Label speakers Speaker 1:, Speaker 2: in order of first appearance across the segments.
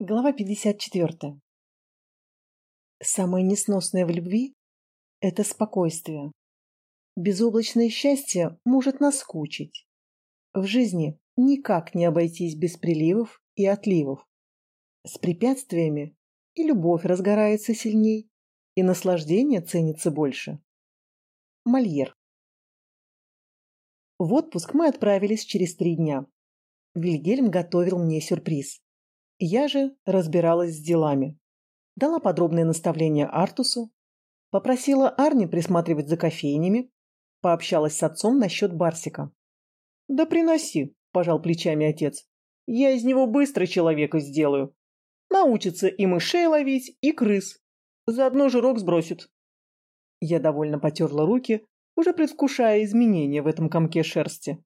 Speaker 1: Глава 54. Самое несносное в любви – это спокойствие. Безоблачное счастье может наскучить. В жизни никак не обойтись без приливов и отливов. С препятствиями и любовь разгорается сильней, и наслаждение ценится больше. Мольер. В отпуск мы отправились через три дня. Вильгельм готовил мне сюрприз. Я же разбиралась с делами. Дала подробные наставления Артусу, попросила Арни присматривать за кофейнями, пообщалась с отцом насчет Барсика. «Да приноси», – пожал плечами отец. «Я из него быстро человека сделаю. Научится и мышей ловить, и крыс. Заодно жирок сбросит». Я довольно потерла руки, уже предвкушая изменения в этом комке шерсти.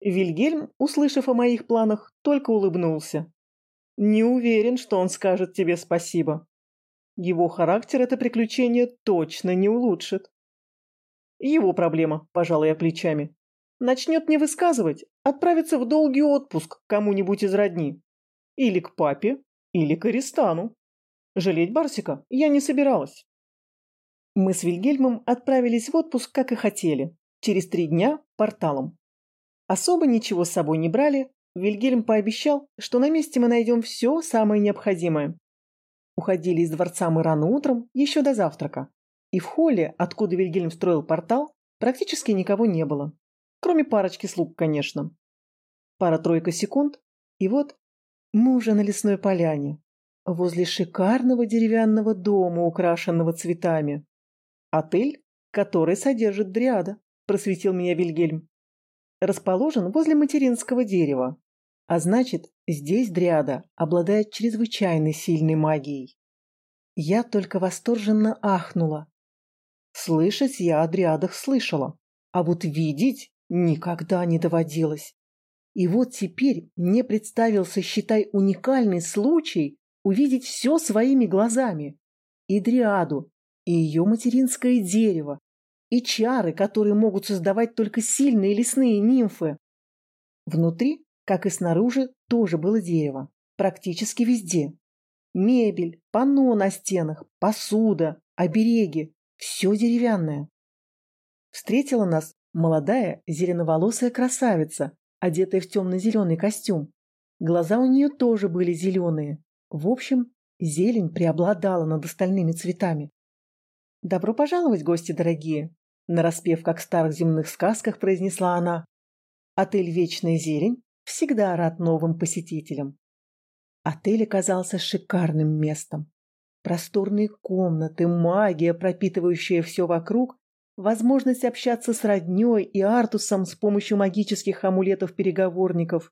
Speaker 1: Вильгельм, услышав о моих планах, только улыбнулся. Не уверен, что он скажет тебе спасибо. Его характер это приключение точно не улучшит. Его проблема, пожалуй, я плечами. Начнет не высказывать, отправится в долгий отпуск к кому-нибудь из родни. Или к папе, или к Аристану. Жалеть Барсика я не собиралась. Мы с Вильгельмом отправились в отпуск, как и хотели, через три дня порталом. Особо ничего с собой не брали, Вильгельм пообещал, что на месте мы найдем все самое необходимое. Уходили из дворца мы рано утром, еще до завтрака. И в холле, откуда Вильгельм строил портал, практически никого не было. Кроме парочки слуг, конечно. Пара-тройка секунд, и вот мы уже на лесной поляне, возле шикарного деревянного дома, украшенного цветами. Отель, который содержит дриада, просветил меня Вильгельм. Расположен возле материнского дерева, а значит, здесь Дриада обладает чрезвычайно сильной магией. Я только восторженно ахнула. Слышать я о Дриадах слышала, а вот видеть никогда не доводилось. И вот теперь мне представился, считай, уникальный случай увидеть все своими глазами. И Дриаду, и ее материнское дерево, и чары, которые могут создавать только сильные лесные нимфы. Внутри как и снаружи, тоже было дерево. Практически везде. Мебель, панно на стенах, посуда, обереги. Все деревянное. Встретила нас молодая зеленоволосая красавица, одетая в темно-зеленый костюм. Глаза у нее тоже были зеленые. В общем, зелень преобладала над остальными цветами. «Добро пожаловать, гости дорогие!» Нараспев, как в старых земных сказках, произнесла она. «Отель «Вечная зелень» всегда рад новым посетителям. Отель оказался шикарным местом. Просторные комнаты, магия, пропитывающая все вокруг, возможность общаться с роднёй и Артусом с помощью магических амулетов-переговорников.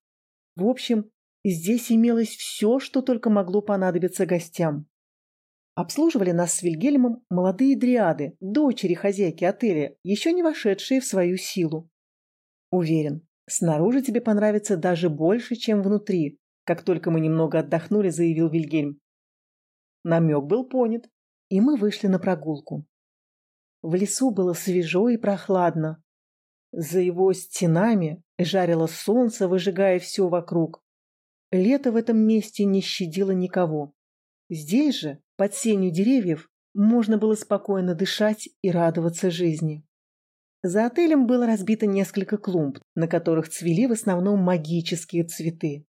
Speaker 1: В общем, здесь имелось все, что только могло понадобиться гостям. Обслуживали нас с Вильгельмом молодые дриады, дочери хозяйки отеля, еще не вошедшие в свою силу. Уверен, Снаружи тебе понравится даже больше, чем внутри, как только мы немного отдохнули, заявил Вильгельм. Намек был понят, и мы вышли на прогулку. В лесу было свежо и прохладно. За его стенами жарило солнце, выжигая все вокруг. Лето в этом месте не щадило никого. Здесь же, под сенью деревьев, можно было спокойно дышать и радоваться жизни. За отелем было разбито несколько клумб, на которых цвели в основном магические цветы.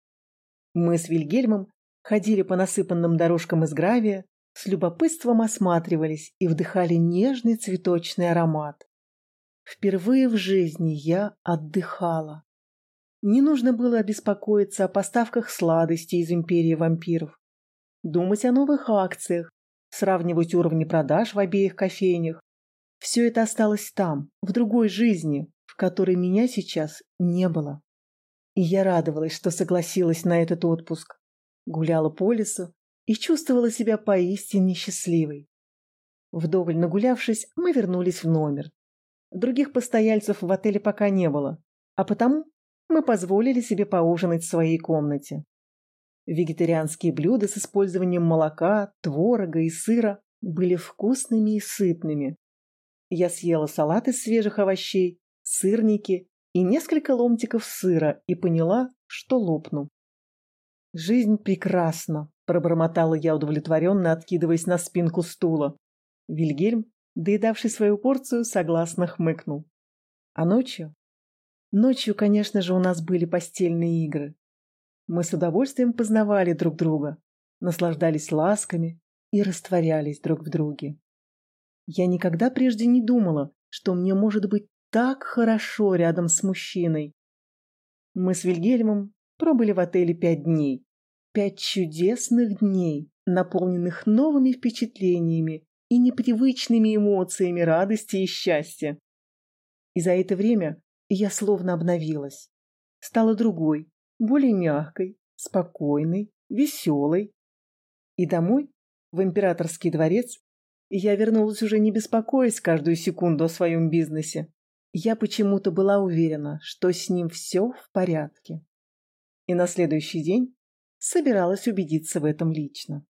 Speaker 1: Мы с Вильгельмом ходили по насыпанным дорожкам из гравия, с любопытством осматривались и вдыхали нежный цветочный аромат. Впервые в жизни я отдыхала. Не нужно было беспокоиться о поставках сладостей из империи вампиров, думать о новых акциях, сравнивать уровни продаж в обеих кофейнях, все это осталось там, в другой жизни, в которой меня сейчас не было. И я радовалась, что согласилась на этот отпуск. Гуляла по лесу и чувствовала себя поистине счастливой. Вдоволь нагулявшись, мы вернулись в номер. Других постояльцев в отеле пока не было, а потому мы позволили себе поужинать в своей комнате. Вегетарианские блюда с использованием молока, творога и сыра были вкусными и сытными, я съела салат из свежих овощей, сырники и несколько ломтиков сыра и поняла, что лопну. Жизнь прекрасна, Пробормотала я удовлетворенно, откидываясь на спинку стула. Вильгельм, доедавший свою порцию, согласно хмыкнул. А ночью? Ночью, конечно же, у нас были постельные игры. Мы с удовольствием познавали друг друга, наслаждались ласками и растворялись друг в друге. Я никогда прежде не думала, что мне может быть так хорошо рядом с мужчиной. Мы с Вильгельмом пробыли в отеле пять дней. Пять чудесных дней, наполненных новыми впечатлениями и непривычными эмоциями радости и счастья. И за это время я словно обновилась. Стала другой, более мягкой, спокойной, веселой. И домой, в императорский дворец, я вернулась уже не беспокоясь каждую секунду о своем бизнесе. Я почему-то была уверена, что с ним все в порядке. И на следующий день собиралась убедиться в этом лично.